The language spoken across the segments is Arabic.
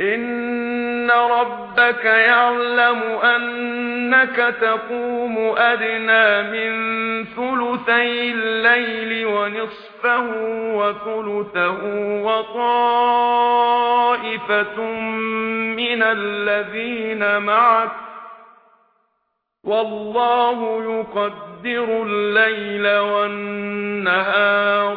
ان ربك يعلم انك تقوم ادنى من ثلثي الليل ونصفه وثلثه وطائفة من الذين معك والله يقدر الليل والنهار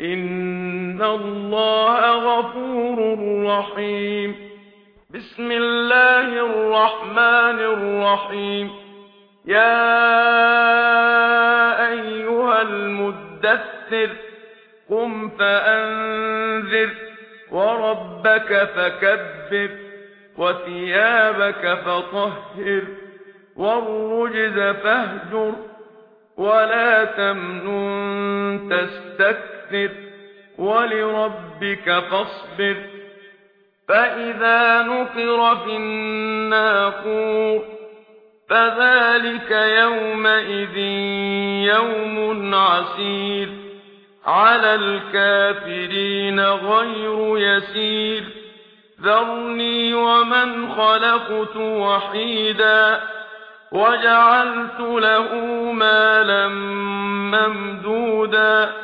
ان الله غفور رحيم. بسم الله الرحمن الرحيم. يا ايها المدثر قم فانذر وربك فكبر وثيابك فطهر والرجز فاهجر ولا تمنن تستكبر. فاستكبر ولربك فاصبر فإذا نقر في الناقور فذلك يومئذ يوم عسير على الكافرين غير يسير ذرني ومن خلقت وحيدا وجعلت له مالا ممدودا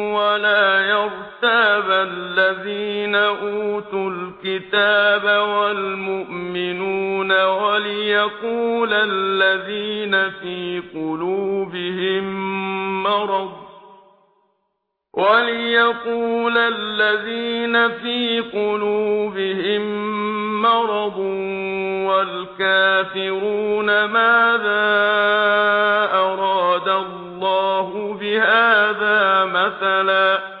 الكتاب الَّذِينَ أُوتُوا الْكِتَابَ وَالْمُؤْمِنُونَ وَلْيَقُولَ الَّذِينَ فِي قُلُوبِهِم مَّرَضٌ وَلْيَقُولَ الَّذِينَ فِي قُلُوبِهِم مَّرَضٌ وَالْكَافِرُونَ مَاذَا أَرَادَ اللَّهُ بِهَذَا مَثَلًا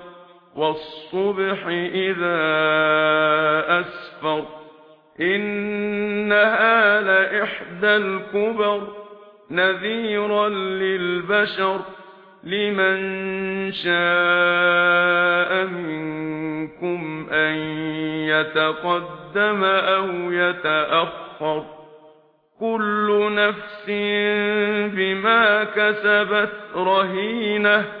والصبح إذا أسفر إنها لإحدى الكبر نذيرا للبشر لمن شاء منكم أن يتقدم أو يتأخر. كل نفس بما كسبت رهينة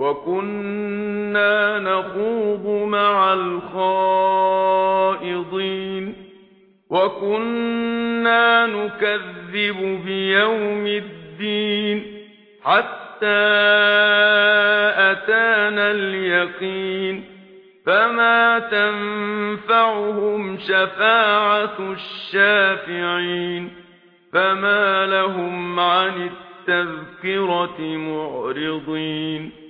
وَكُنَّا نَخُوضُ مَعَ الْخَائِضِينَ وَكُنَّا نُكَذِّبُ بِيَوْمِ الدِّينِ حَتَّى أَتَانَا الْيَقِينُ فَمَا تَنفَعُهُمْ شَفَاعَةُ الشَّافِعِينَ فَمَا لَهُمْ عَنِ التَّذْكِرَةِ مُعْرِضِينَ